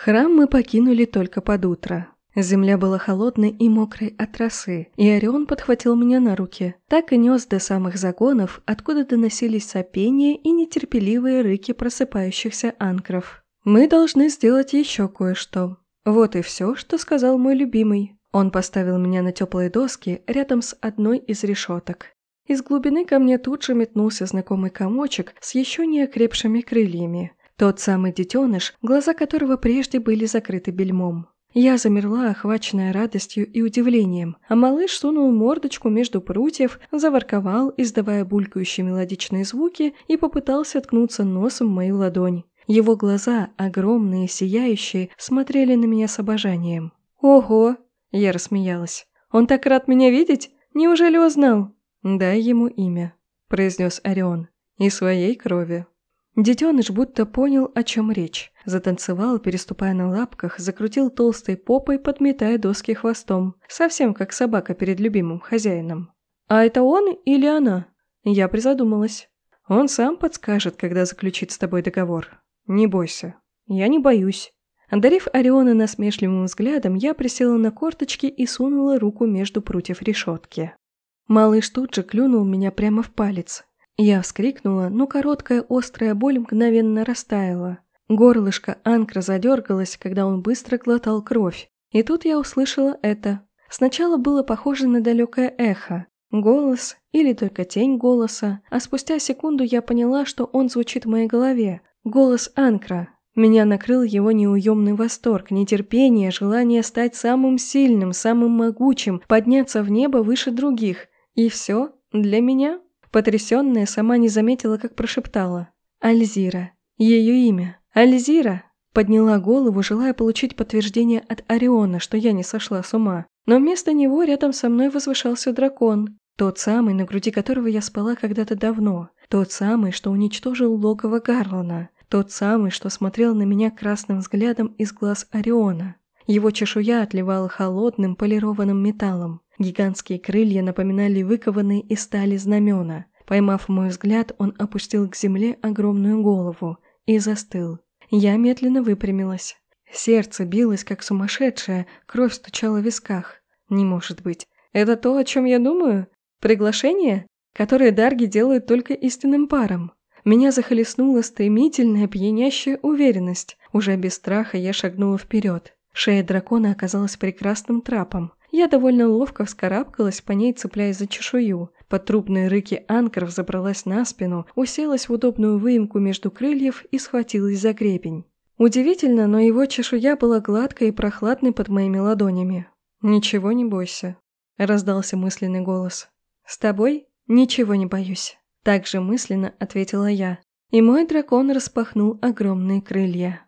Храм мы покинули только под утро. Земля была холодной и мокрой от росы, и Орион подхватил меня на руки, так и нес до самых загонов, откуда доносились сопения и нетерпеливые рыки просыпающихся анкров. «Мы должны сделать еще кое-что. Вот и все, что сказал мой любимый». Он поставил меня на теплые доски рядом с одной из решеток. Из глубины ко мне тут же метнулся знакомый комочек с еще не окрепшими крыльями. Тот самый детеныш, глаза которого прежде были закрыты бельмом. Я замерла, охваченная радостью и удивлением, а малыш сунул мордочку между прутьев, заворковал, издавая булькающие мелодичные звуки, и попытался ткнуться носом в мою ладонь. Его глаза, огромные, сияющие, смотрели на меня с обожанием. «Ого!» – я рассмеялась. «Он так рад меня видеть? Неужели узнал?» «Дай ему имя», – произнес Орион. «И своей крови». Детеныш будто понял, о чем речь. Затанцевал, переступая на лапках, закрутил толстой попой, подметая доски хвостом. Совсем как собака перед любимым хозяином. «А это он или она?» Я призадумалась. «Он сам подскажет, когда заключит с тобой договор. Не бойся». «Я не боюсь». Одарив Ориона насмешливым взглядом, я присела на корточки и сунула руку между прутьев решетки. Малыш тут же клюнул меня прямо в палец. Я вскрикнула, но короткая острая боль мгновенно растаяла. Горлышко Анкра задергалось, когда он быстро глотал кровь. И тут я услышала это. Сначала было похоже на далекое эхо. Голос или только тень голоса, а спустя секунду я поняла, что он звучит в моей голове. Голос Анкра. Меня накрыл его неуемный восторг, нетерпение, желание стать самым сильным, самым могучим, подняться в небо выше других. И все для меня. Потрясённая сама не заметила, как прошептала. «Альзира. Ее имя. Альзира!» Подняла голову, желая получить подтверждение от Ориона, что я не сошла с ума. Но вместо него рядом со мной возвышался дракон. Тот самый, на груди которого я спала когда-то давно. Тот самый, что уничтожил логово Гарлана. Тот самый, что смотрел на меня красным взглядом из глаз Ориона. Его чешуя отливала холодным полированным металлом. Гигантские крылья напоминали выкованные из стали знамена. Поймав мой взгляд, он опустил к земле огромную голову и застыл. Я медленно выпрямилась. Сердце билось, как сумасшедшее, кровь стучала в висках. Не может быть. Это то, о чем я думаю? Приглашение, которое дарги делают только истинным парам. Меня захлестнула стремительная, пьянящая уверенность. Уже без страха я шагнула вперед. Шея дракона оказалась прекрасным трапом. Я довольно ловко вскарабкалась по ней, цепляясь за чешую. Под трубные рыки анкров забралась на спину, уселась в удобную выемку между крыльев и схватилась за гребень. Удивительно, но его чешуя была гладкой и прохладной под моими ладонями. «Ничего не бойся», – раздался мысленный голос. «С тобой ничего не боюсь», – также мысленно ответила я. И мой дракон распахнул огромные крылья.